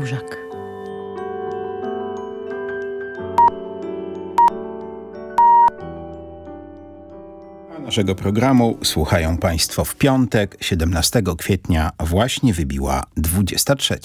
Kurzak. Naszego programu słuchają Państwo w piątek, 17 kwietnia, właśnie wybiła 23.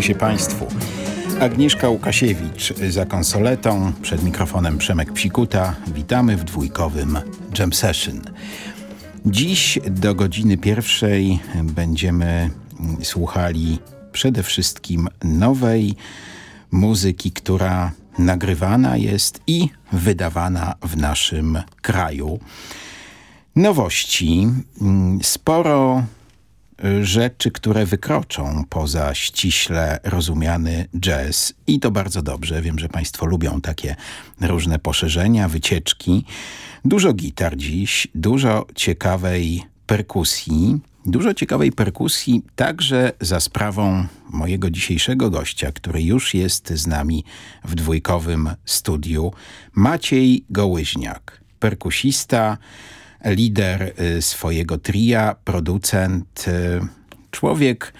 Kłaniamy się Państwu. Agnieszka Łukasiewicz za konsoletą, przed mikrofonem Przemek Psikuta. Witamy w dwójkowym Jam Session. Dziś do godziny pierwszej będziemy słuchali przede wszystkim nowej muzyki, która nagrywana jest i wydawana w naszym kraju. Nowości, sporo rzeczy, które wykroczą poza ściśle rozumiany jazz i to bardzo dobrze. Wiem, że Państwo lubią takie różne poszerzenia, wycieczki. Dużo gitar dziś, dużo ciekawej perkusji. Dużo ciekawej perkusji także za sprawą mojego dzisiejszego gościa, który już jest z nami w dwójkowym studiu. Maciej Gołyźniak, perkusista, lider swojego tria, producent, człowiek,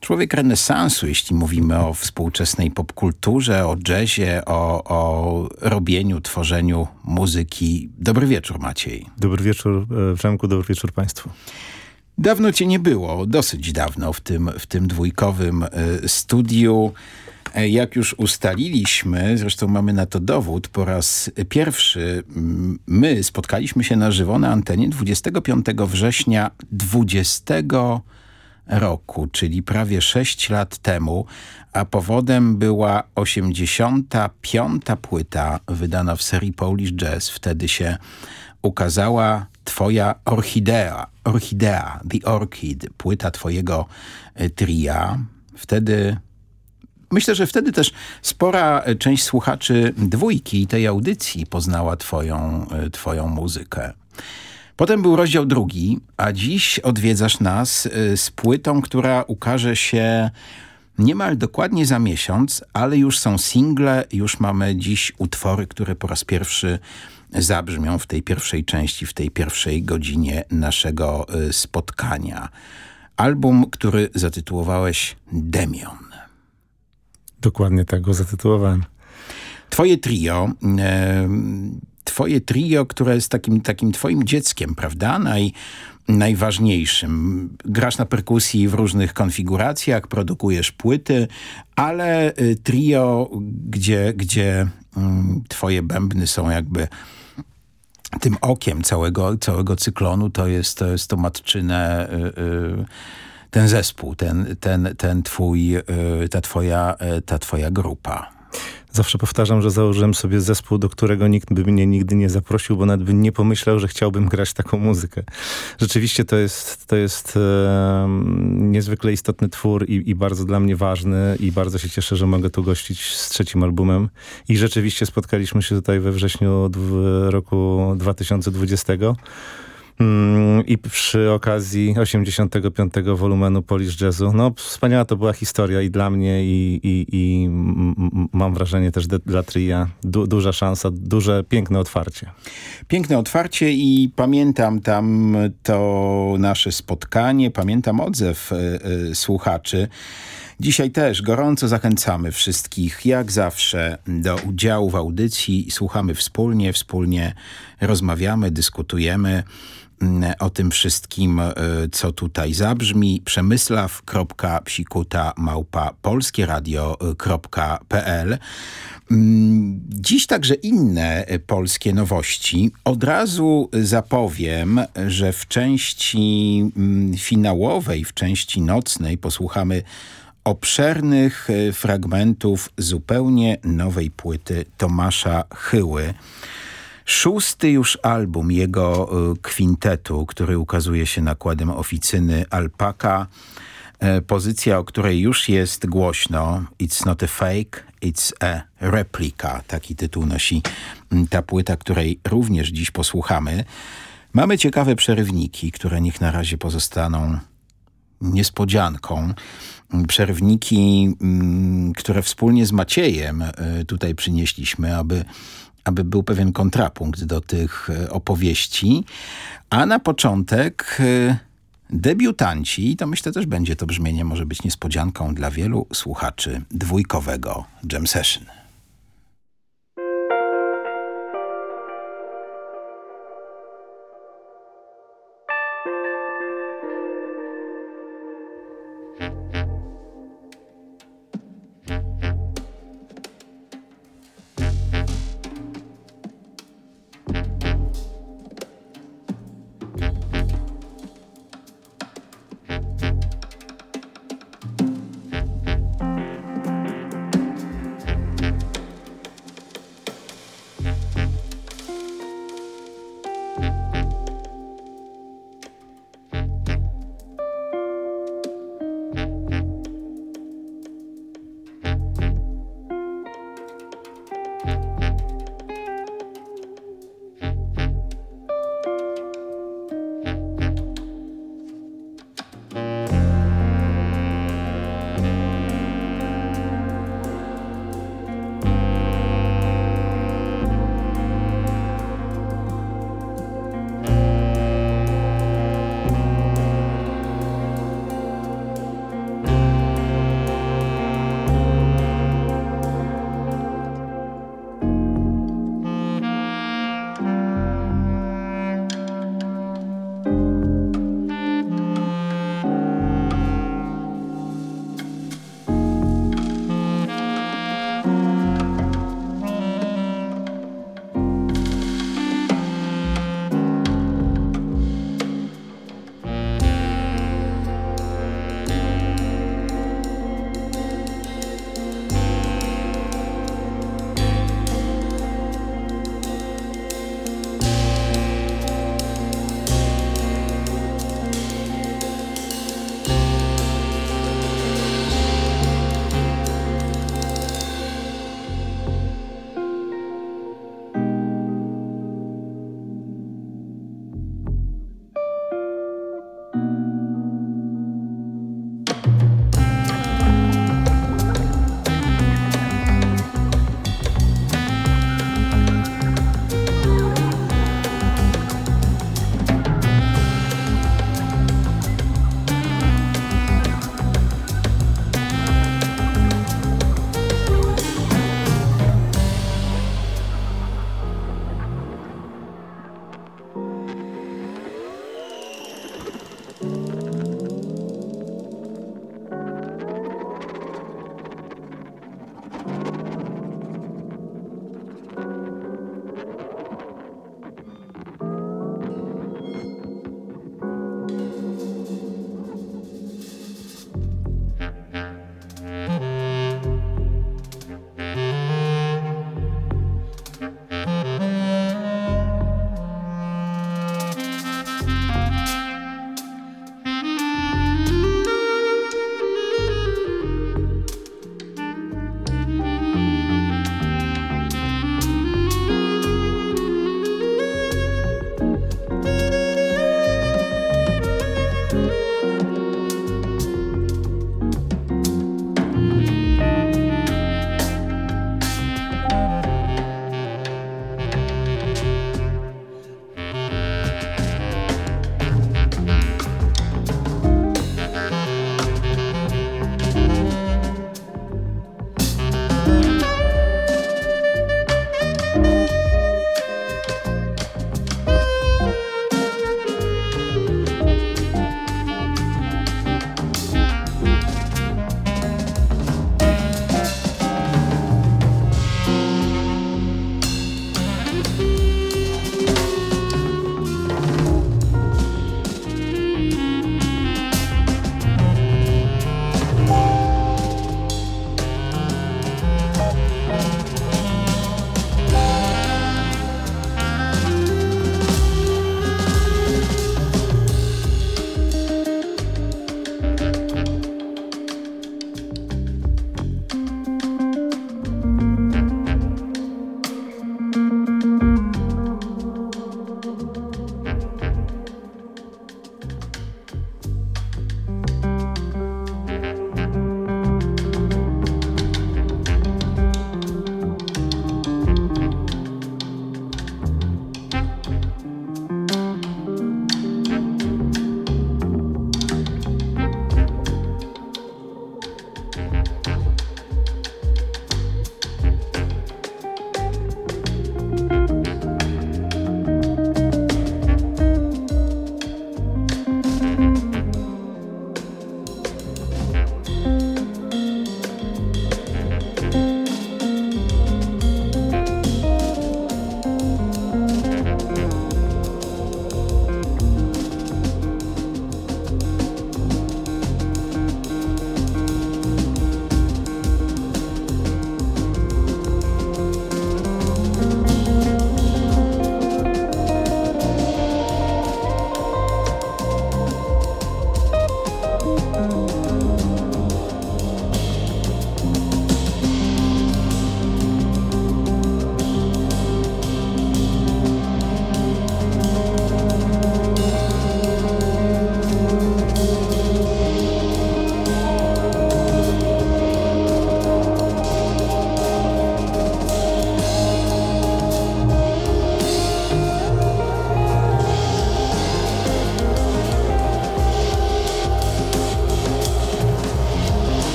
człowiek renesansu, jeśli mówimy o współczesnej popkulturze, o jazzie, o, o robieniu, tworzeniu muzyki. Dobry wieczór, Maciej. Dobry wieczór, Przemku, dobry wieczór Państwu. Dawno cię nie było, dosyć dawno w tym, w tym dwójkowym studiu. Jak już ustaliliśmy, zresztą mamy na to dowód, po raz pierwszy my spotkaliśmy się na żywo na antenie 25 września 20 roku, czyli prawie 6 lat temu, a powodem była 85. płyta wydana w serii Polish Jazz. Wtedy się ukazała twoja orchidea, orchidea, The Orchid, płyta twojego tria. Wtedy Myślę, że wtedy też spora część słuchaczy dwójki tej audycji poznała twoją, twoją muzykę. Potem był rozdział drugi, a dziś odwiedzasz nas z płytą, która ukaże się niemal dokładnie za miesiąc, ale już są single, już mamy dziś utwory, które po raz pierwszy zabrzmią w tej pierwszej części, w tej pierwszej godzinie naszego spotkania. Album, który zatytułowałeś Demion. Dokładnie tak go zatytułowałem. Twoje trio, e, twoje trio, które jest takim, takim twoim dzieckiem, prawda? Naj, najważniejszym. Grasz na perkusji w różnych konfiguracjach, produkujesz płyty, ale trio, gdzie, gdzie mm, twoje bębny są jakby tym okiem całego, całego cyklonu, to jest to, jest to matczyne... Y, y, ten zespół, ten, ten, ten twój, ta twoja, ta twoja grupa. Zawsze powtarzam, że założyłem sobie zespół, do którego nikt by mnie nigdy nie zaprosił, bo nawet by nie pomyślał, że chciałbym grać taką muzykę. Rzeczywiście to jest, to jest e, niezwykle istotny twór i, i, bardzo dla mnie ważny i bardzo się cieszę, że mogę tu gościć z trzecim albumem. I rzeczywiście spotkaliśmy się tutaj we wrześniu roku 2020. I przy okazji 85. wolumenu Polish Jazzu. No wspaniała to była historia i dla mnie i, i, i mam wrażenie też dla tria. Du, duża szansa, duże, piękne otwarcie. Piękne otwarcie i pamiętam tam to nasze spotkanie, pamiętam odzew y, y, słuchaczy. Dzisiaj też gorąco zachęcamy wszystkich, jak zawsze, do udziału w audycji. Słuchamy wspólnie, wspólnie rozmawiamy, dyskutujemy o tym wszystkim, co tutaj zabrzmi. Przemysław.psikuta małpa polskieradio.pl Dziś także inne polskie nowości. Od razu zapowiem, że w części finałowej, w części nocnej posłuchamy obszernych e, fragmentów zupełnie nowej płyty Tomasza Chyły. Szósty już album jego e, kwintetu, który ukazuje się nakładem oficyny Alpaka. E, pozycja, o której już jest głośno. It's not a fake, it's a replica. Taki tytuł nosi ta płyta, której również dziś posłuchamy. Mamy ciekawe przerywniki, które niech na razie pozostaną niespodzianką. Przerywniki, które wspólnie z Maciejem e, tutaj przynieśliśmy, aby aby był pewien kontrapunkt do tych e, opowieści. A na początek Debiutanci, to myślę też będzie to brzmienie, może być niespodzianką dla wielu słuchaczy dwójkowego Jam Session.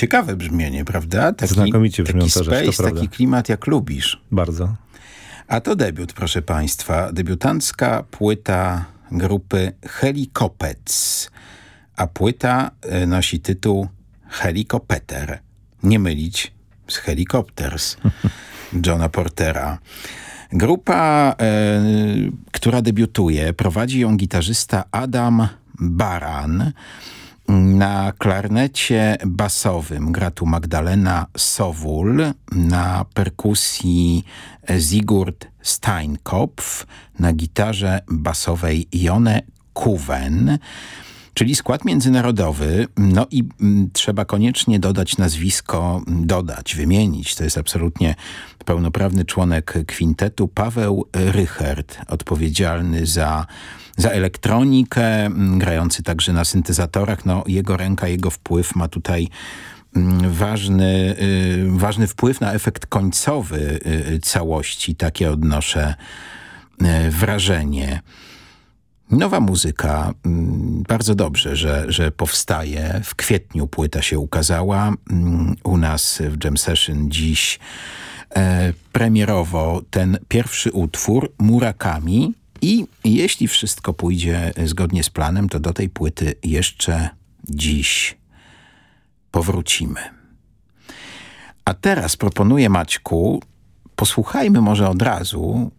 Ciekawe brzmienie, prawda? Taki, Znakomicie brzmiąca taki space, rzecz, taki klimat jak lubisz. Bardzo. A to debiut, proszę państwa. Debiutancka płyta grupy Helikopec. A płyta e, nosi tytuł Helikopeter. Nie mylić z Helicopters Johna Portera. Grupa, e, która debiutuje, prowadzi ją gitarzysta Adam Baran. Na klarnecie basowym gra tu Magdalena Sowul, na perkusji Sigurd Steinkopf, na gitarze basowej Jone Kuwen, czyli skład międzynarodowy. No i m, trzeba koniecznie dodać nazwisko, dodać, wymienić. To jest absolutnie pełnoprawny członek kwintetu Paweł Rychert, odpowiedzialny za za elektronikę, m, grający także na syntezatorach. No, jego ręka, jego wpływ ma tutaj m, ważny, y, ważny wpływ na efekt końcowy y, całości. Takie odnoszę y, wrażenie. Nowa muzyka, mm, bardzo dobrze, że, że powstaje. W kwietniu płyta się ukazała. Mm, U nas w Jam Session dziś e, premierowo ten pierwszy utwór Murakami i jeśli wszystko pójdzie zgodnie z planem, to do tej płyty jeszcze dziś powrócimy. A teraz proponuję Maćku, posłuchajmy może od razu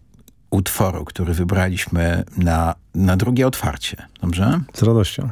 utworu, który wybraliśmy na, na drugie otwarcie. Dobrze? Z radością.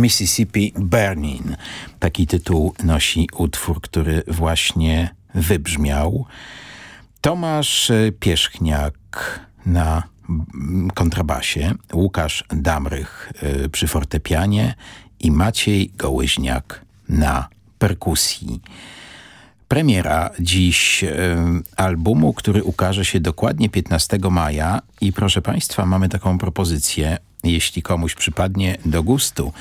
Mississippi Burning. Taki tytuł nosi utwór, który właśnie wybrzmiał. Tomasz Pierzchniak na kontrabasie, Łukasz Damrych y, przy fortepianie i Maciej Gołyźniak na perkusji. Premiera dziś y, albumu, który ukaże się dokładnie 15 maja i proszę Państwa, mamy taką propozycję, jeśli komuś przypadnie do gustu.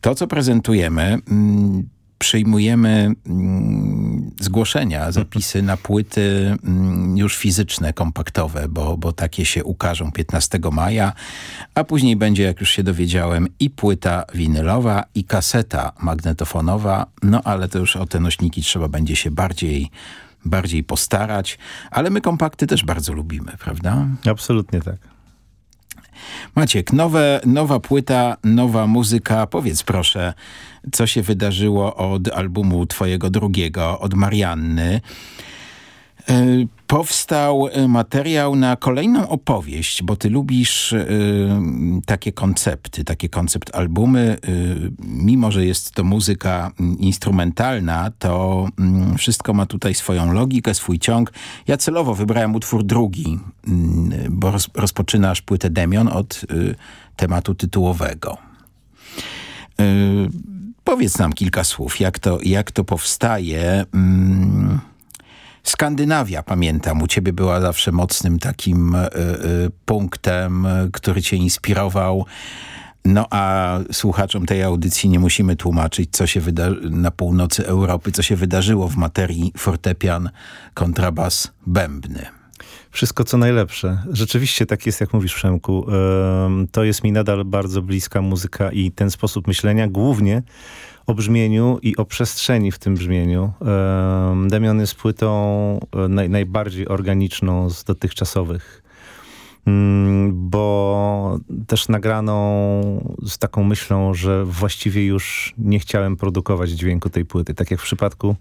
To, co prezentujemy, mm, przyjmujemy mm, zgłoszenia, zapisy na płyty mm, już fizyczne, kompaktowe, bo, bo takie się ukażą 15 maja, a później będzie, jak już się dowiedziałem, i płyta winylowa, i kaseta magnetofonowa, no ale to już o te nośniki trzeba będzie się bardziej bardziej postarać, ale my kompakty też bardzo lubimy, prawda? Absolutnie tak. Maciek, nowe, nowa płyta, nowa muzyka. Powiedz proszę, co się wydarzyło od albumu twojego drugiego, od Marianny. E, powstał e, materiał na kolejną opowieść, bo ty lubisz y, takie koncepty, takie koncept albumy. Y, mimo, że jest to muzyka instrumentalna, to y, wszystko ma tutaj swoją logikę, swój ciąg. Ja celowo wybrałem utwór drugi, bo roz, rozpoczynasz płytę Demion od tematu tytułowego. Powiedz nam kilka słów, jak to, jak to powstaje. Skandynawia, pamiętam, u ciebie była zawsze mocnym takim y, y, punktem, który cię inspirował. No a słuchaczom tej audycji nie musimy tłumaczyć, co się na północy Europy, co się wydarzyło w materii fortepian, kontrabas, bębny. Wszystko co najlepsze. Rzeczywiście tak jest, jak mówisz Przemku. To jest mi nadal bardzo bliska muzyka i ten sposób myślenia, głównie o brzmieniu i o przestrzeni w tym brzmieniu. Damian jest płytą e, naj, najbardziej organiczną z dotychczasowych mm, bo też nagraną z taką myślą, że właściwie już nie chciałem produkować dźwięku tej płyty. Tak jak w przypadku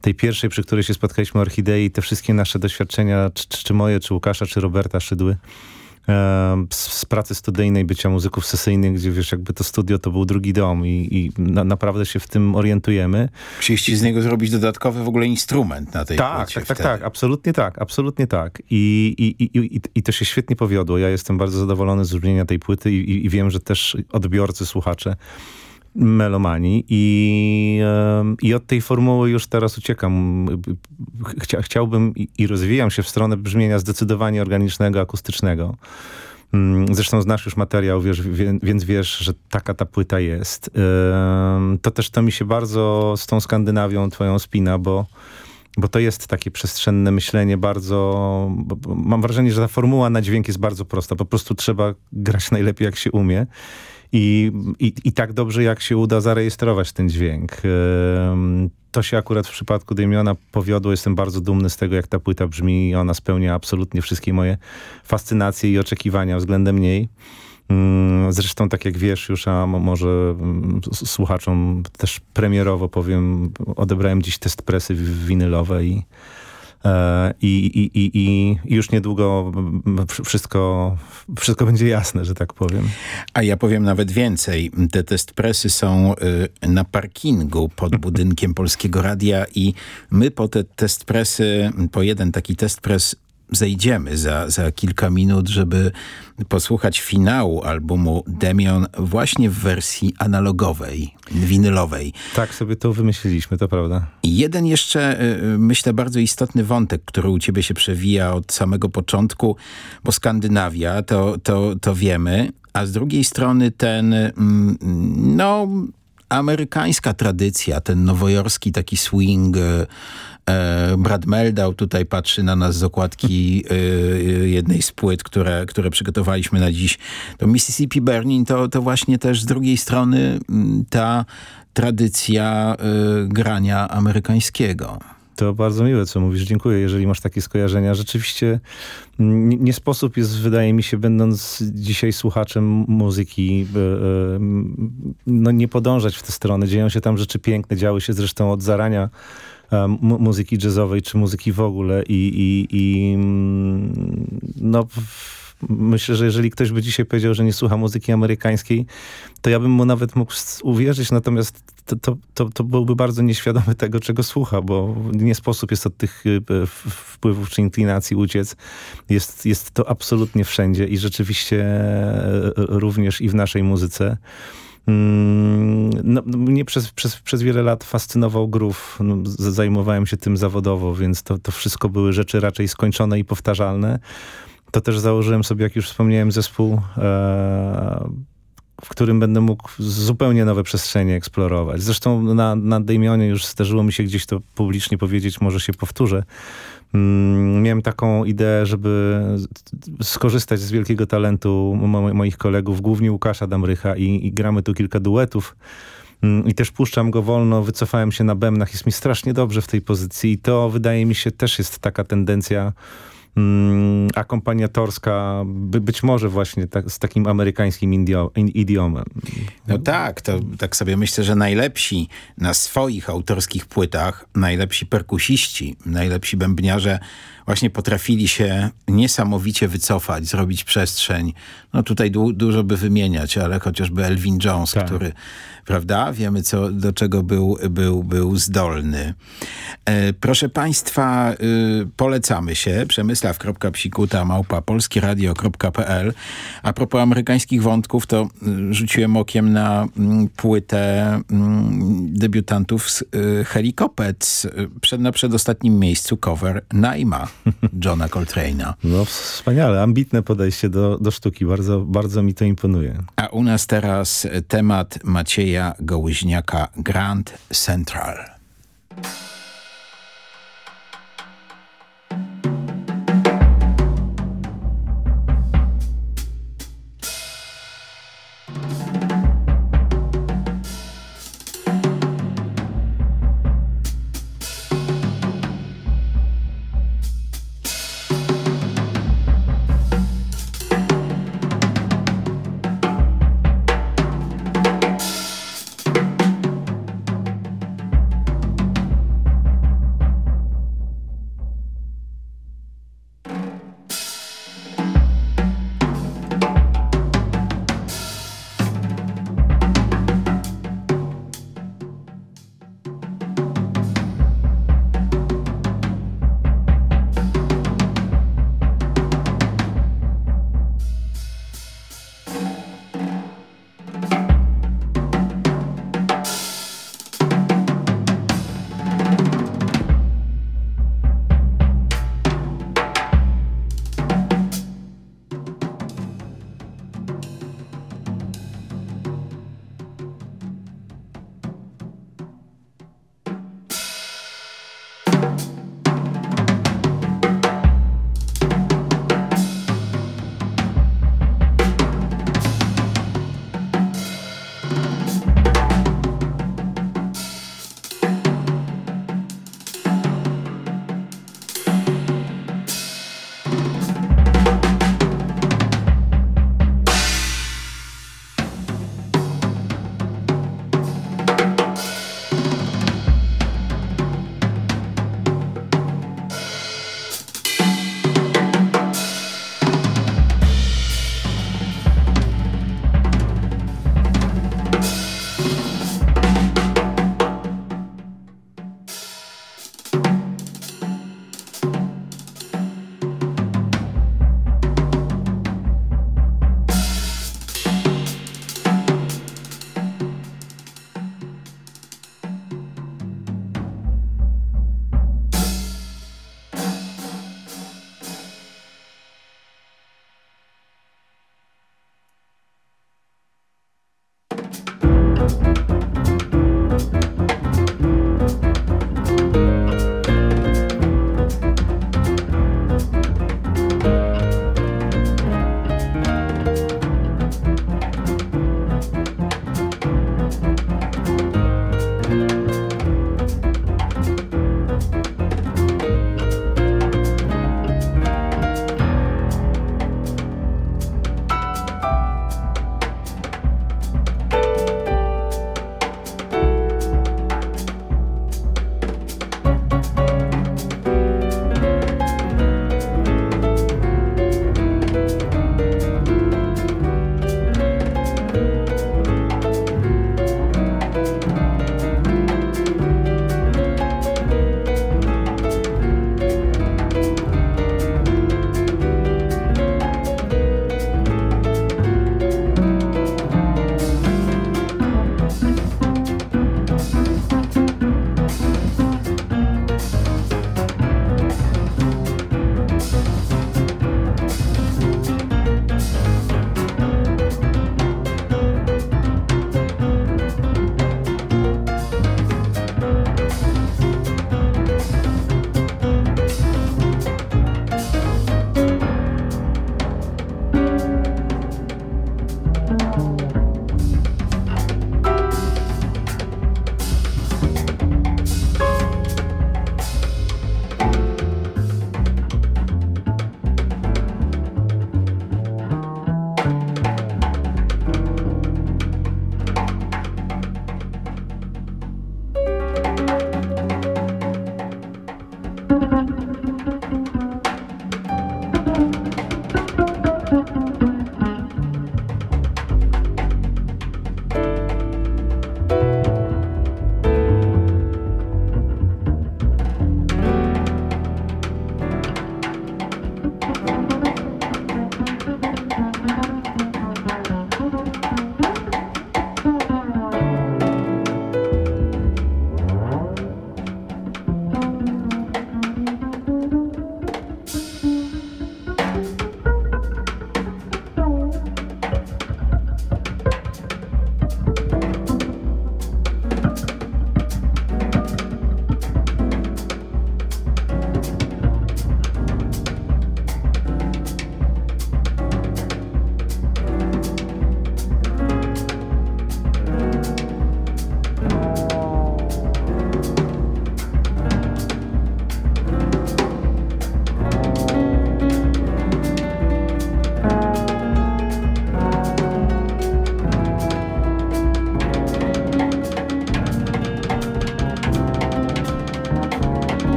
tej pierwszej, przy której się spotkaliśmy Orchidei, te wszystkie nasze doświadczenia, czy, czy moje, czy Łukasza, czy Roberta Szydły, z, pracy studyjnej, bycia muzyków sesyjnych, gdzie wiesz, jakby to studio to był drugi dom i, i na, naprawdę się w tym orientujemy. Chcieliście z niego zrobić dodatkowy w ogóle instrument na tej Tak, tak, tak, tak, absolutnie tak, absolutnie tak. I, i, i, i, I to się świetnie powiodło. Ja jestem bardzo zadowolony z brzmienia tej płyty i, i, i wiem, że też odbiorcy, słuchacze melomanii i, i od tej formuły już teraz uciekam. Chcia, chciałbym i, i rozwijam się w stronę brzmienia zdecydowanie organicznego, akustycznego. Mm, zresztą znasz już materiał, wiesz, więc wiesz, że taka ta płyta jest. To też to mi się bardzo z tą Skandynawią twoją spina, bo, bo to jest takie przestrzenne myślenie bardzo... mam wrażenie, że ta formuła na dźwięk jest bardzo prosta. Po prostu trzeba grać najlepiej, jak się umie. I, i, I tak dobrze, jak się uda zarejestrować ten dźwięk. To się akurat w przypadku Damiona powiodło. Jestem bardzo dumny z tego, jak ta płyta brzmi. Ona spełnia absolutnie wszystkie moje fascynacje i oczekiwania względem niej. Mm, zresztą, tak jak wiesz już, a może mm, słuchaczom też premierowo powiem, odebrałem dziś test presy winylowe i I, i, i, i już niedługo wszystko, wszystko będzie jasne, że tak powiem. A ja powiem nawet więcej. Te test presy są y, na parkingu pod budynkiem Polskiego Radia i my po te test presy, po jeden taki test pres zejdziemy za, za kilka minut, żeby posłuchać finału albumu Demion właśnie w wersji analogowej, winylowej. Tak sobie to wymyśliliśmy, to prawda. Jeden jeszcze, y, y, myślę, bardzo istotny wątek, który u ciebie się przewija od samego początku, bo Skandynawia, to, to, to wiemy, a z drugiej strony ten, mm, no, amerykańska tradycja, ten nowojorski taki swing, y, Brad Meldau tutaj patrzy na nas z okładki e, jednej z płyt, które, które przygotowaliśmy na dziś. To Mississippi Burning to, to właśnie też z drugiej strony ta tradycja e, grania amerykańskiego. To bardzo miłe, co mówisz. Dziękuję, jeżeli masz takie skojarzenia. Rzeczywiście nie, nie sposób jest, wydaje mi się, będąc dzisiaj słuchaczem muzyki, no nie podążać w tę stronę. Dzieją się tam rzeczy piękne, działy się zresztą od zarania muzyki jazzowej, czy muzyki w ogóle i, i, i mm, no Myślę, że jeżeli ktoś by dzisiaj powiedział, że nie słucha muzyki amerykańskiej, to ja bym mu nawet mógł uwierzyć, natomiast to, to, to, byłby bardzo nieświadomy tego, czego słucha, bo nie sposób jest od tych e, wpływów czy inklinacji uciec. Jest, jest to absolutnie wszędzie i rzeczywiście e, również i w naszej muzyce. Mm, no, no, mnie przez, przez, przez wiele lat fascynował groove. No, zajmowałem się tym zawodowo, więc to, to wszystko były rzeczy raczej skończone i powtarzalne. To też założyłem sobie, jak już wspomniałem, zespół, e, w którym będę mógł zupełnie nowe przestrzenie eksplorować. Zresztą na, na Damionie już zdarzyło mi się gdzieś to publicznie powiedzieć, może się powtórzę. Mm, miałem taką ideę, żeby skorzystać z wielkiego talentu mo moich kolegów, głównie Łukasza Damrycha i, i gramy tu kilka duetów. Mm, I też puszczam go wolno, wycofałem się na bębnach, jest mi strasznie dobrze w tej pozycji i to wydaje mi się też jest taka tendencja akompaniatorska, by, być może właśnie tak, z takim amerykańskim indio, idiomem. No tak, to tak sobie myślę, że najlepsi na swoich autorskich płytach, najlepsi perkusiści, najlepsi bębniarze właśnie potrafili się niesamowicie wycofać, zrobić przestrzeń. No tutaj du dużo by wymieniać, ale chociażby Elvin Jones, tak. który, prawda, wiemy co, do czego był, był, był zdolny. E, proszę Państwa, y, polecamy się, przemysław.psikuta małpa polskieradio.pl. A propos amerykańskich wątków, to y, rzuciłem okiem na mm, płytę mm, debiutantów z y, Helikopec. Przed, na przedostatnim miejscu cover Naima. Johna Coltrane'a. No wspaniale, ambitne podejście do, do sztuki. Bardzo, bardzo mi to imponuje. A u nas teraz temat Macieja Gołyźniaka Grand Central.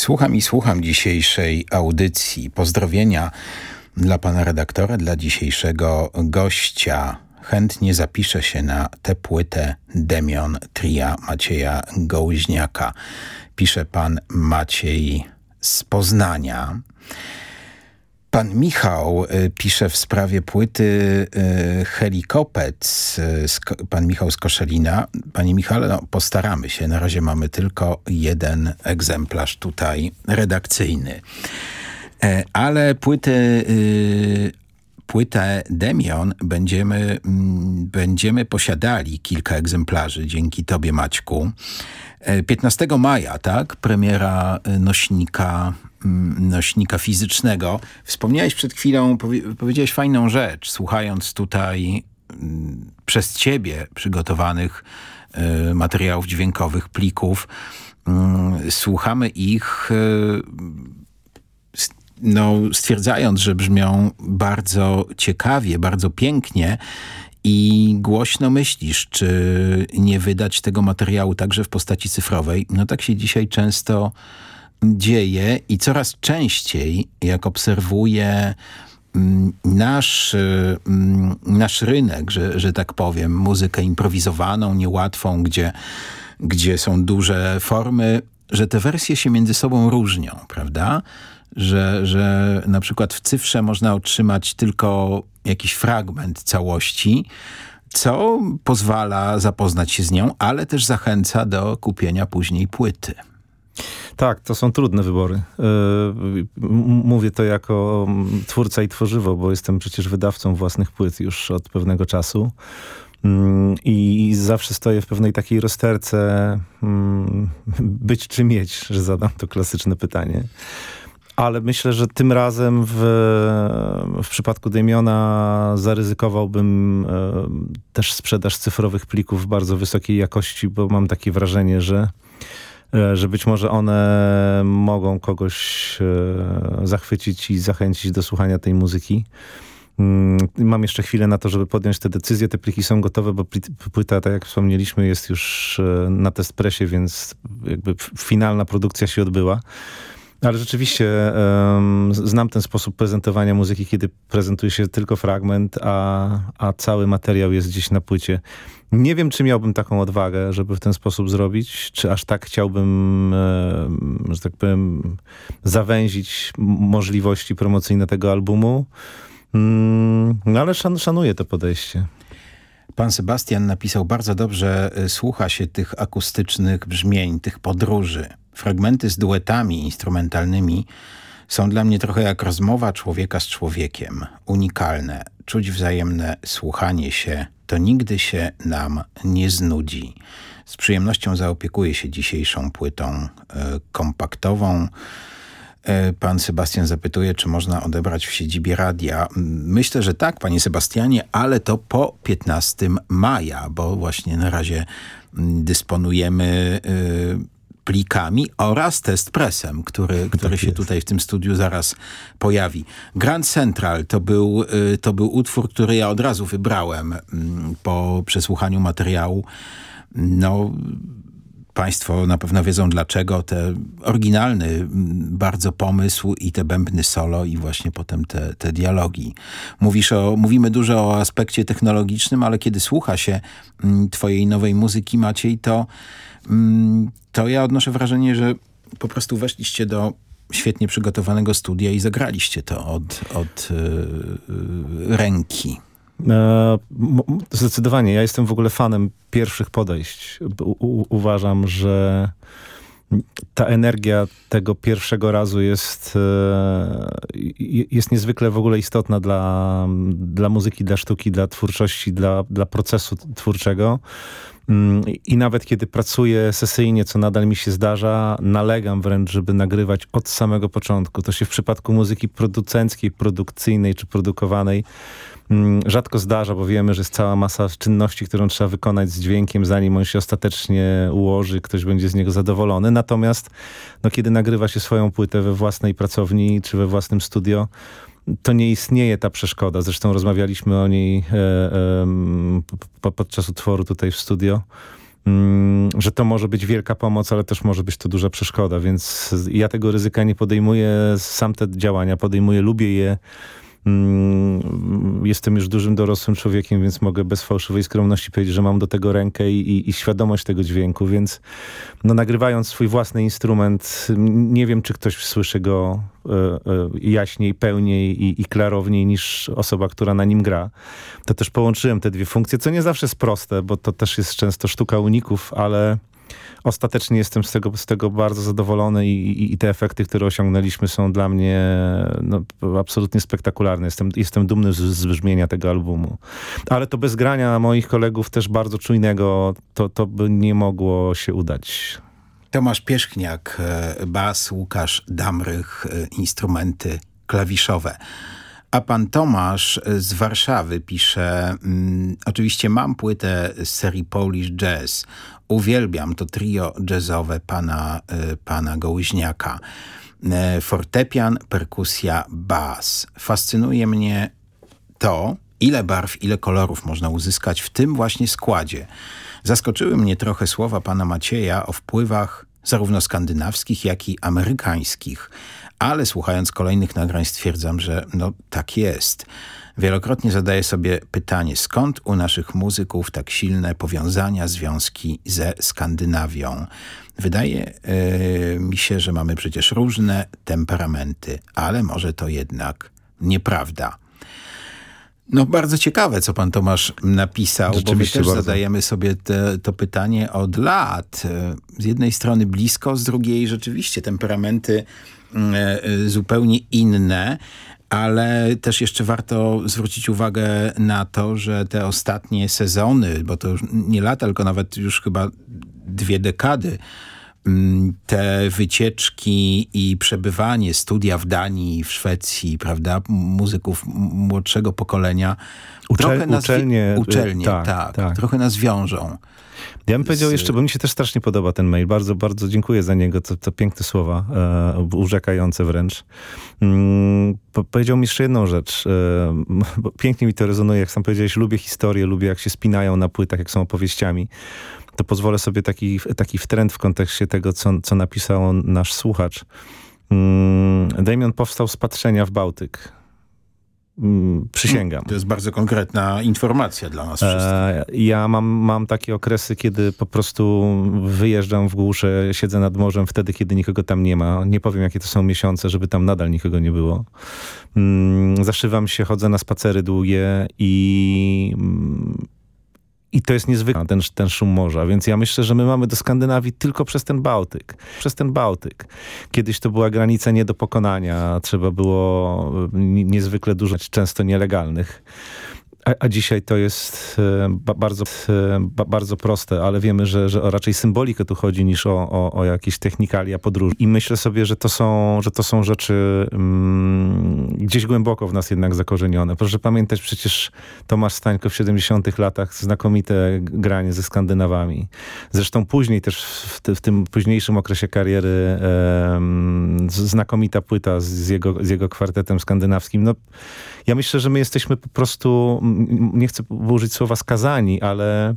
Słucham i słucham dzisiejszej audycji. Pozdrowienia dla pana redaktora, dla dzisiejszego gościa. Chętnie zapiszę się na tę płytę Demion Tria Macieja Gołyźniaka. Pisze pan Maciej z Poznania. Pan Michał y, pisze w sprawie płyty y, Helikopec, y, pan Michał z Koszelina. Panie Michale, no, postaramy się. Na razie mamy tylko jeden egzemplarz tutaj redakcyjny. E, ale płyty, płytę Demion będziemy, mm, będziemy posiadali kilka egzemplarzy dzięki tobie Maćku. 15 e, maja, tak? Premiera nośnika Mm, nośnika fizycznego. Wspomniałeś przed chwilą, powiedziałeś fajną rzecz, słuchając tutaj mm, przez ciebie przygotowanych y, materiałów dźwiękowych, plików. Słuchamy ich no, stwierdzając, że brzmią bardzo ciekawie, bardzo pięknie i głośno myślisz, czy nie wydać tego materiału także w postaci cyfrowej. No tak się dzisiaj często dzieje i coraz częściej, jak obserwuję mm, nasz, mm, nasz rynek, że, że tak powiem, muzykę improwizowaną, niełatwą, gdzie, gdzie są duże formy, że te wersje się między sobą różnią, prawda? Że, że na przykład w cyfrze można otrzymać tylko jakiś fragment całości, co pozwala zapoznać się z nią, ale też zachęca do kupienia później płyty. Tak, to są trudne wybory. E, mówię to jako twórca i tworzywo, bo jestem przecież wydawcą własnych płyt już od pewnego czasu. Mm, I zawsze stoję w pewnej takiej rozterce mm, być czy mieć, że zadam to klasyczne pytanie. Ale myślę, że tym razem w, w przypadku Damiona zaryzykowałbym e, też sprzedaż cyfrowych plików bardzo wysokiej jakości, bo mam takie wrażenie, że E, że być może one mogą kogoś e, zachwycić i zachęcić do słuchania tej muzyki. Mm, mam jeszcze chwilę na to, żeby podjąć te decyzje. Te pliki są gotowe, bo płyta, tak jak wspomnieliśmy, jest już na test presie, więc jakby finalna produkcja się odbyła. Ale rzeczywiście um, znam ten sposób prezentowania muzyki, kiedy prezentuje się tylko fragment, a, a cały materiał jest gdzieś na płycie. Nie wiem, czy miałbym taką odwagę, żeby w ten sposób zrobić, czy aż tak chciałbym, e, że tak powiem, zawęzić możliwości promocyjne tego albumu. Mm, no ale szan szanuję to podejście. Pan Sebastian napisał bardzo dobrze, e, słucha się tych akustycznych brzmień, tych podróży. Fragmenty z duetami instrumentalnymi są dla mnie trochę jak rozmowa człowieka z człowiekiem. Unikalne, czuć wzajemne słuchanie się, to nigdy się nam nie znudzi. z przyjemnością zaopiekuje się dzisiejszą płytą e, kompaktową. E, pan Sebastian zapytuje, czy można odebrać w siedzibie radia. Myślę, że tak, panie Sebastianie, ale to po 15 maja, bo właśnie na razie dysponujemy e, plikami oraz test presem, który, który tak się jest. tutaj w tym studiu zaraz pojawi. Grand Central to był, to był utwór, który ja od razu wybrałem po przesłuchaniu materiału no, Państwo na pewno wiedzą dlaczego. Te oryginalny bardzo pomysł i te bębny solo i właśnie potem te, te dialogi. Mówisz o, mówimy dużo o aspekcie technologicznym, ale kiedy słucha się twojej nowej muzyki Maciej, to, to ja odnoszę wrażenie, że po prostu weszliście do świetnie przygotowanego studia i zagraliście to od, od yy, ręki. E, zdecydowanie. Ja jestem w ogóle fanem pierwszych podejść. U uważam, że ta energia tego pierwszego razu jest, e, jest niezwykle w ogóle istotna dla, dla muzyki, dla sztuki, dla twórczości, dla, dla procesu twórczego. Mm, I nawet kiedy pracuję sesyjnie, co nadal mi się zdarza, nalegam wręcz, żeby nagrywać od samego początku. To się w przypadku muzyki producenckiej, produkcyjnej czy produkowanej rzadko zdarza, bo wiemy, że jest cała masa czynności, którą trzeba wykonać z dźwiękiem, zanim on się ostatecznie ułoży, ktoś będzie z niego zadowolony. Natomiast no, kiedy nagrywa się swoją płytę we własnej pracowni czy we własnym studio, to nie istnieje ta przeszkoda. Zresztą rozmawialiśmy o niej e, e, podczas utworu tutaj w studio mm, że to może być wielka pomoc, ale też może być to duża przeszkoda, więc ja tego ryzyka nie podejmuję, sam te działania podejmuję, lubię je, Mm, jestem już dużym dorosłym człowiekiem, więc mogę bez fałszywej skromności powiedzieć, że mam do tego rękę i, i, i, świadomość tego dźwięku, więc no, nagrywając swój własny instrument, nie wiem, czy ktoś słyszy go e, e, jaśniej, pełniej i, i klarowniej niż osoba, która na nim gra. To też połączyłem te dwie funkcje, co nie zawsze jest proste, bo to też jest często sztuka uników, ale ostatecznie jestem z tego, z tego bardzo zadowolony i, i, i te efekty, które osiągnęliśmy są dla mnie no, absolutnie spektakularne. Jestem, jestem dumny z, z brzmienia tego albumu. Ale to bez grania moich kolegów też bardzo czujnego, to, to by nie mogło się udać. Tomasz Pierzchniak, e, bas, Łukasz Damrych, e, instrumenty klawiszowe. A pan Tomasz z Warszawy pisze, mm, oczywiście mam płytę z serii Polish Jazz. Uwielbiam to trio jazzowe pana, y, pana Gołyźniaka. Y, fortepian, perkusja, bas. Fascynuje mnie to, ile barw, ile kolorów można uzyskać w tym właśnie składzie. Zaskoczyły mnie trochę słowa pana Macieja o wpływach zarówno skandynawskich, jak i amerykańskich. Ale słuchając kolejnych nagrań stwierdzam, że no tak jest. Wielokrotnie zadaję sobie pytanie, skąd u naszych muzyków tak silne powiązania, związki ze Skandynawią. Wydaje yy, mi się, że mamy przecież różne temperamenty, ale może to jednak nieprawda. No bardzo ciekawe, co pan Tomasz napisał, bo my też bardzo. zadajemy sobie te, to pytanie od lat. Z jednej strony blisko, z drugiej rzeczywiście temperamenty e, e, zupełnie inne, ale też jeszcze warto zwrócić uwagę na to, że te ostatnie sezony, bo to już nie lata, tylko nawet już chyba dwie dekady, te wycieczki i przebywanie, studia w Danii, w Szwecji, prawda, muzyków młodszego pokolenia, Uczel trochę nas, uczelnie, uczelnie tak, tak, tak, trochę nas wiążą. Ja bym powiedział jeszcze, bo mi się też strasznie podoba ten mail. Bardzo, bardzo dziękuję za niego. To, to piękne słowa, e, urzekające wręcz. Mm, po, powiedział mi jeszcze jedną rzecz. E, pięknie mi to rezonuje. Jak sam powiedziałeś, lubię historię, lubię jak się spinają na płytach, jak są opowieściami. To pozwolę sobie taki, taki wtrend w kontekście tego, co, co napisał nasz słuchacz. Mm, Damian powstał z patrzenia w Bałtyk Mm, przysięgam. To jest bardzo konkretna informacja dla nas wszystkich. E, ja mam, mam takie okresy, kiedy po prostu wyjeżdżam w głusze, siedzę nad morzem wtedy, kiedy nikogo tam nie ma. Nie powiem, jakie to są miesiące, żeby tam nadal nikogo nie było. Mm, zaszywam się, chodzę na spacery długie i i to jest niezwykle, ten, ten szum morza. Więc ja myślę, że my mamy do Skandynawii tylko przez ten Bałtyk. Przez ten Bałtyk. Kiedyś to była granica nie do pokonania. Trzeba było niezwykle dużo, często nielegalnych a, a, dzisiaj to jest e, bardzo, e, bardzo proste, ale wiemy, że, że o raczej symbolikę tu chodzi niż o, o, o jakieś technikalia podróży. I myślę sobie, że to są, że to są rzeczy mm, gdzieś głęboko w nas jednak zakorzenione. Proszę pamiętać, przecież Tomasz Stańko w 70 latach znakomite granie ze Skandynawami. Zresztą później też w, te, w tym późniejszym okresie kariery e, znakomita płyta z jego, z jego kwartetem skandynawskim. No, ja myślę, że my jesteśmy po prostu, nie chcę użyć słowa skazani, ale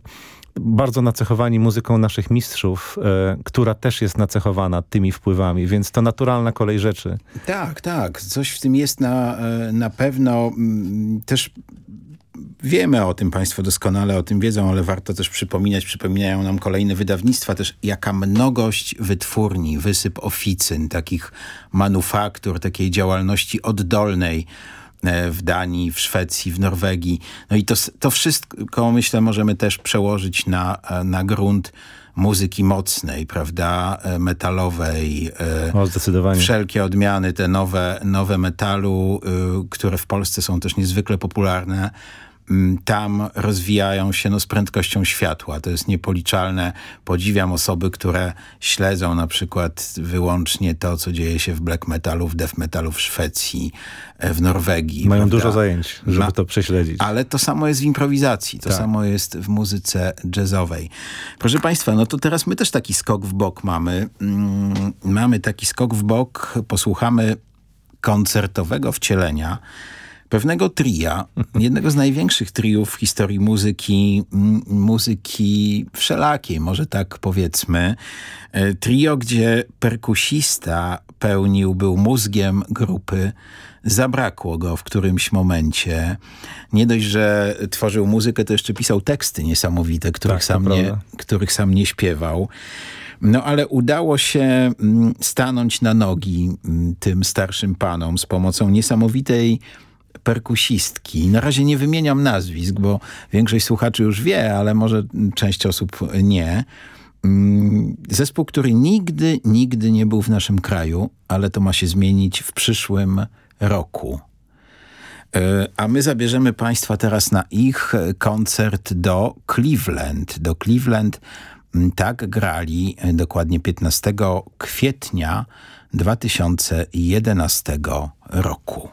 bardzo nacechowani muzyką naszych mistrzów, e, która też jest nacechowana tymi wpływami, więc to naturalna kolej rzeczy. Tak, tak. Coś w tym jest na, e, na pewno m, też wiemy o tym, państwo doskonale o tym wiedzą, ale warto też przypominać, przypominają nam kolejne wydawnictwa, też jaka mnogość wytwórni, wysyp oficyn, takich manufaktur, takiej działalności oddolnej, w Danii, w Szwecji, w Norwegii. No i to, to wszystko, myślę, możemy też przełożyć na, e, na grunt muzyki mocnej, prawda, e, metalowej. O, zdecydowanie. Wszelkie odmiany, te nowe, nowe metalu, które w Polsce są też niezwykle popularne, tam rozwijają się no, z prędkością światła. To jest niepoliczalne. Podziwiam osoby, które śledzą na przykład wyłącznie to, co dzieje się w black metalu, w death metalu w Szwecji, e, w Norwegii. Mają prawda? dużo zajęć, żeby Ma... to prześledzić. Ale to samo jest w improwizacji, to tak. samo jest w muzyce jazzowej. Proszę Państwa, no to teraz my też taki skok w bok mamy. Mm, mamy taki skok w bok, posłuchamy koncertowego wcielenia pewnego tria, jednego z największych triów w historii muzyki, muzyki wszelakiej, może tak powiedzmy. E, trio, gdzie perkusista pełnił, był mózgiem grupy, zabrakło go w którymś momencie. Nie dość, że tworzył muzykę, to jeszcze pisał teksty niesamowite, których, tak, sam, nie, których sam nie śpiewał. No ale udało się stanąć na nogi tym starszym panom z pomocą niesamowitej perkusistki. Na razie nie wymieniam nazwisk, bo większość słuchaczy już wie, ale może część osób nie. Mm, zespół, który nigdy, nigdy nie był w naszym kraju, ale to ma się zmienić w przyszłym roku. E, a my zabierzemy Państwa teraz na ich koncert do Cleveland. Do Cleveland mm, tak grali e, dokładnie 15 kwietnia 2011 roku.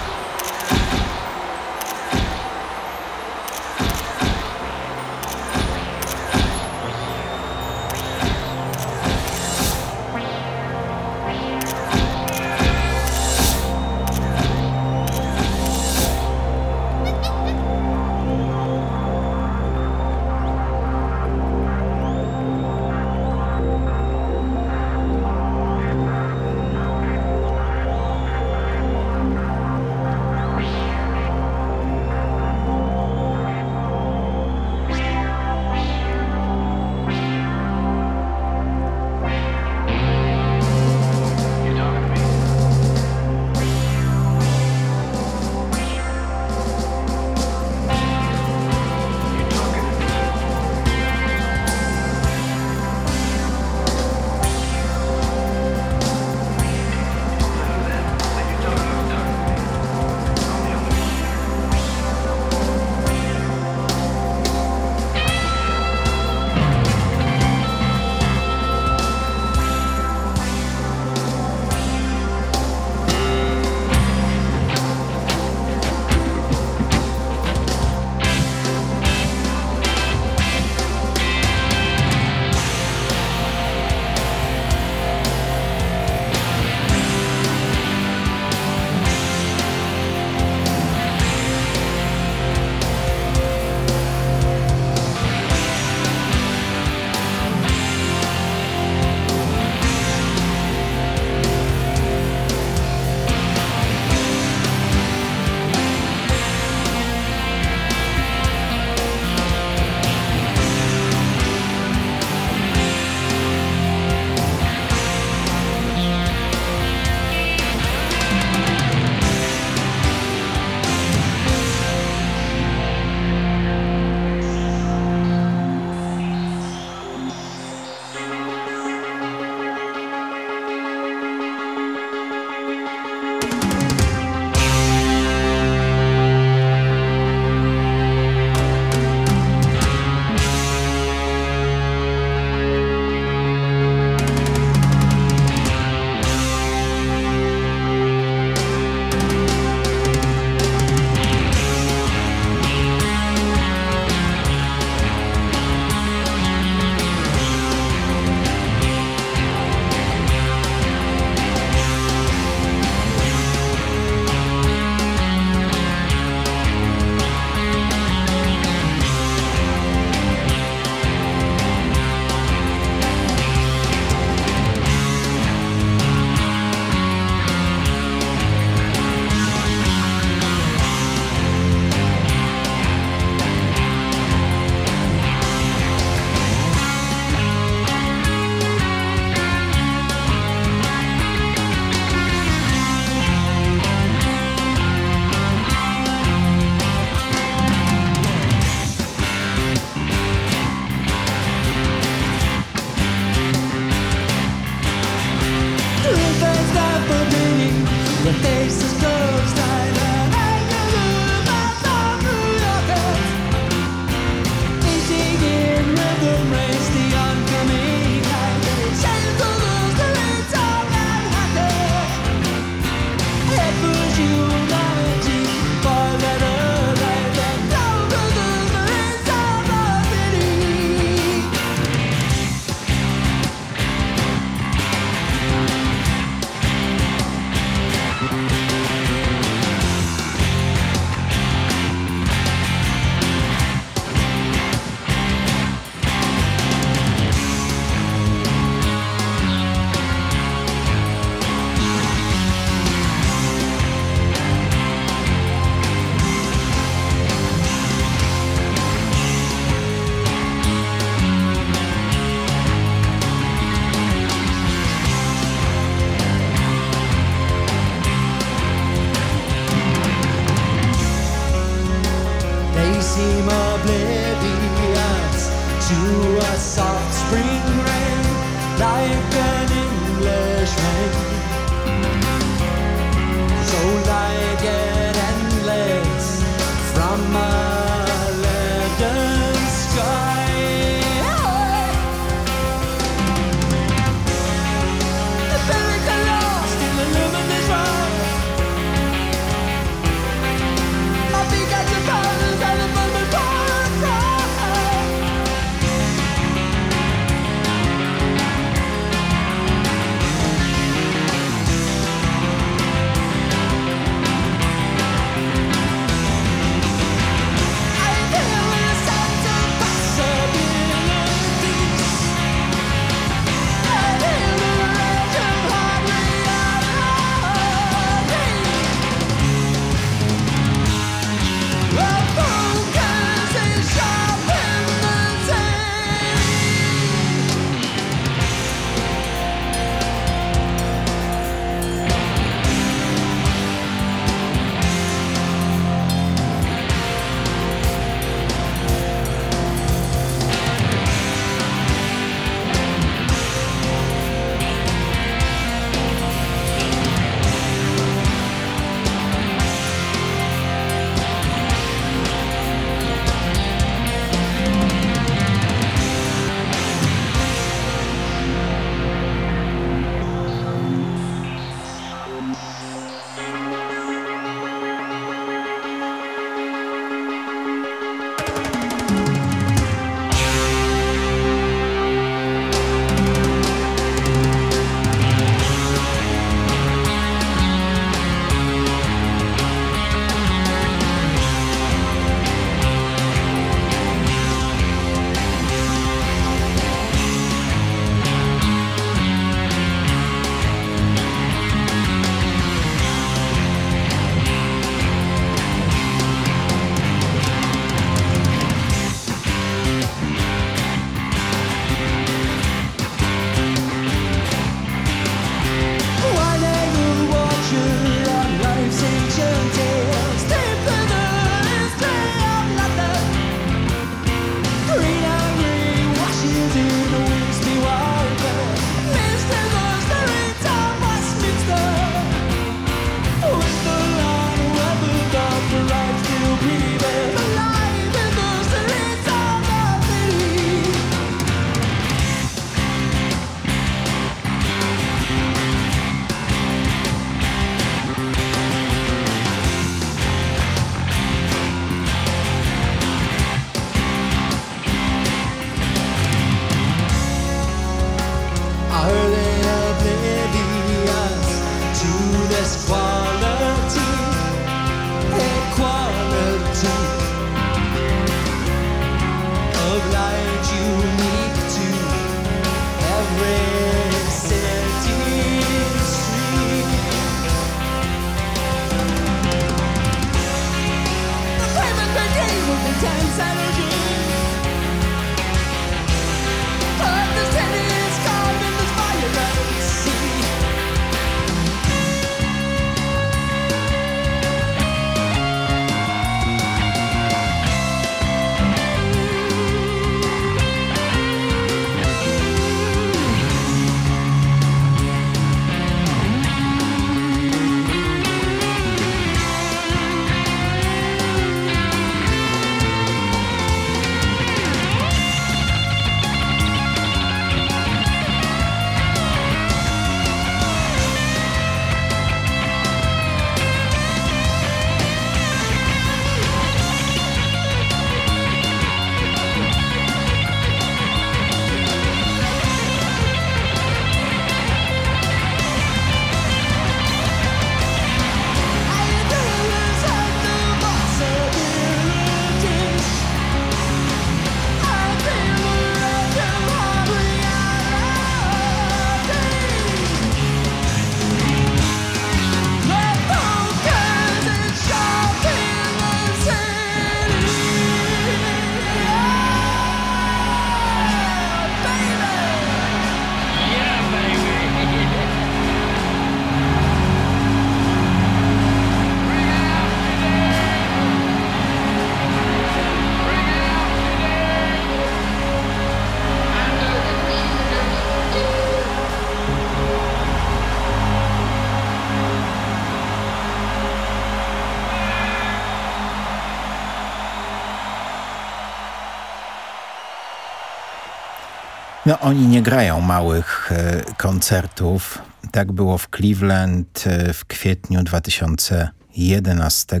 No oni nie grają małych e, koncertów. Tak było w Cleveland e, w kwietniu 2011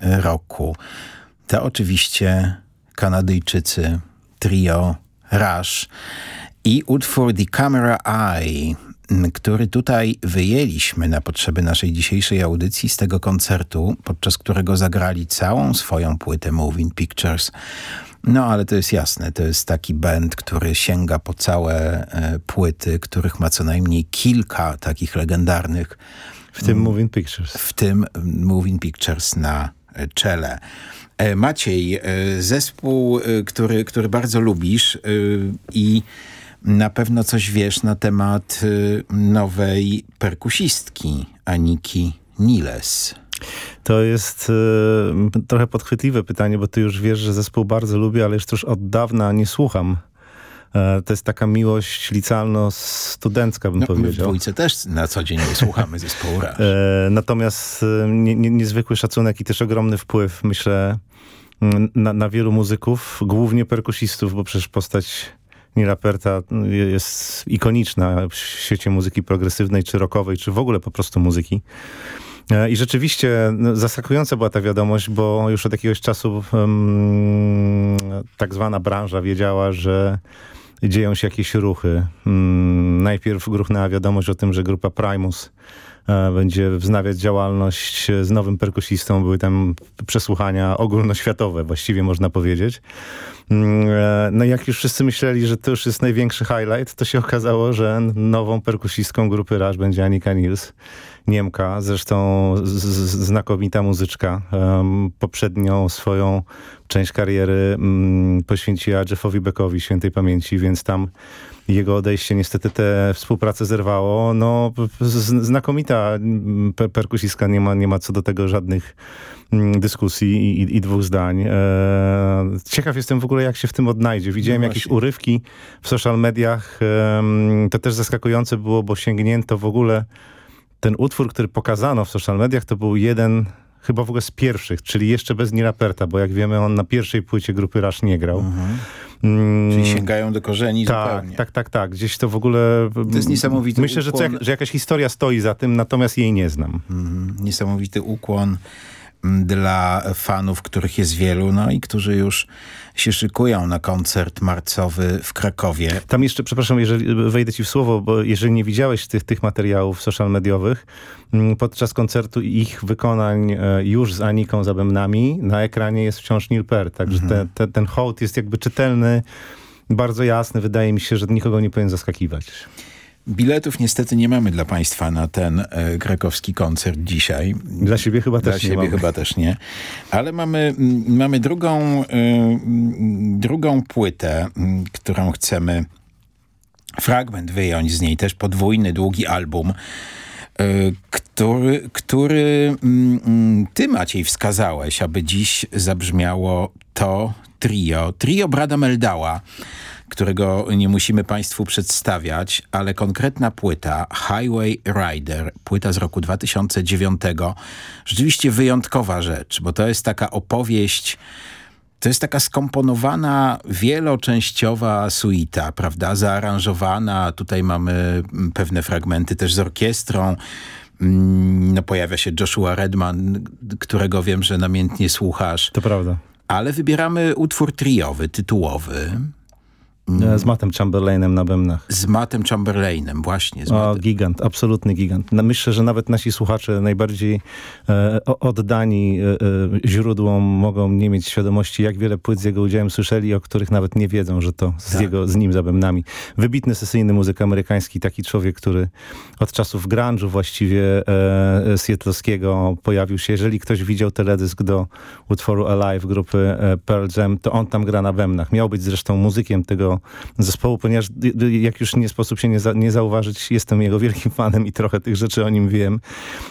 roku. To oczywiście Kanadyjczycy, trio Rush i utwór The Camera Eye, który tutaj wyjęliśmy na potrzeby naszej dzisiejszej audycji z tego koncertu, podczas którego zagrali całą swoją płytę Moving Pictures. No ale to jest jasne, to jest taki band, który sięga po całe e, płyty, których ma co najmniej kilka takich legendarnych, W tym Moving Pictures. w tym Moving Pictures na e, czele. E, Maciej, e, zespół, e, który, który bardzo lubisz e, i na pewno coś wiesz na temat nowej perkusistki Aniki Niles. To jest e, trochę podchwytliwe pytanie, bo ty już wiesz, że zespół bardzo lubię, ale już też od dawna nie słucham. E, to jest taka miłość licealno-studencka, bym No, my w powiedział. dwójce też na co dzień nie słuchamy zespołu Rush. E, natomiast e, nie, nie, niezwykły szacunek i też ogromny wpływ, myślę, mm, na, na wielu muzyków, głównie perkusistów, bo przecież postać Nila Perta mm, jest ikoniczna w świecie muzyki progresywnej, czy rockowej, czy w ogóle po prostu muzyki. E, I rzeczywiście no, zaskakująca była ta wiadomość, bo już od jakiegoś czasu em, tak zwana branża wiedziała, że dzieją się jakieś ruchy. Mm, najpierw gruchnęła wiadomość o tym, że grupa Primus e, będzie wznawiać działalność z nowym perkusistą. Były tam przesłuchania ogólnoświatowe, właściwie można powiedzieć. Mm, e, No jak już wszyscy myśleli, że to już jest największy highlight, to się okazało, że nową perkusistką grupy Rush będzie Annika Nils. Niemka, zresztą znakomita muzyczka. Em, poprzednią swoją część kariery mm, poświęciła Jeffowi Beckowi, świętej pamięci, więc tam jego odejście niestety tę współpracę zerwało. No, znakomita mm, per perkusistka, nie ma, nie ma co do tego żadnych mm, dyskusji i, i, dwóch zdań. E, ciekaw jestem w ogóle, jak się w tym odnajdzie. Widziałem No jakieś urywki w social mediach. em, to też zaskakujące było, bo sięgnięto w ogóle ten utwór, który pokazano w social mediach, to był jeden chyba w ogóle z pierwszych, czyli jeszcze bez Nila Perta, bo jak wiemy, on na pierwszej płycie grupy Rush nie grał. Mm, Czyli sięgają do korzeni tak, zupełnie. tak, tak, tak. Gdzieś to w ogóle... To jest niesamowity Myślę, że, ukłon. jak, że jakaś historia stoi za tym, natomiast jej nie znam. Mhm. Niesamowity ukłon mm, dla fanów, których jest wielu, no i którzy już się szykują na koncert marcowy w Krakowie. Tam jeszcze, przepraszam, jeżeli wejdę ci w słowo, bo jeżeli nie widziałeś tych, tych materiałów social mediowych, podczas koncertu i ich wykonań e, już z Aniką za bębnami, na ekranie jest wciąż Neil Peart, także te, te, ten hołd jest jakby czytelny, bardzo jasny. Wydaje mi się, że nikogo nie powinien zaskakiwać. Biletów niestety nie mamy dla państwa na ten e, krakowski koncert dzisiaj. Dla siebie chyba Dla też nie siebie mamy. chyba też nie. Ale mamy, mamy drugą, y, drugą płytę, mm, którą chcemy fragment wyjąć z niej, też podwójny, długi album, y, który, który ty Maciej wskazałeś, aby dziś zabrzmiało to trio, trio Brada Meldała, którego nie musimy Państwu przedstawiać, ale konkretna płyta Highway Rider, płyta z roku 2009, rzeczywiście wyjątkowa rzecz, bo to jest taka opowieść, to jest taka skomponowana, wieloczęściowa suita, prawda, zaaranżowana, tutaj mamy mm, pewne fragmenty też z orkiestrą, Mm, no pojawia się Joshua Redman, którego wiem, że namiętnie słuchasz, To prawda. ale wybieramy utwór triowy, tytułowy, Z Mattem Chamberlainem na bębnach. z Mattem Chamberlainem, właśnie. Z O, Mattem. gigant, absolutny gigant. Myślę, że nawet nasi słuchacze najbardziej e, oddani e, e, źródłom mogą nie mieć świadomości, jak wiele płyt z jego udziałem słyszeli, o których nawet nie wiedzą, że to z, Tak. jego, z nim za bębnami. Wybitny sesyjny muzyk amerykański, taki człowiek, który od czasów grunge'u właściwie e, seattle'skiego pojawił się. Jeżeli ktoś widział teledysk do utworu Alive grupy e, Pearl Jam, to on tam gra na bębnach. Miał być zresztą muzykiem tego zespołu, ponieważ jak już nie sposób się nie, za, nie zauważyć, jestem jego wielkim fanem i trochę tych rzeczy o nim wiem.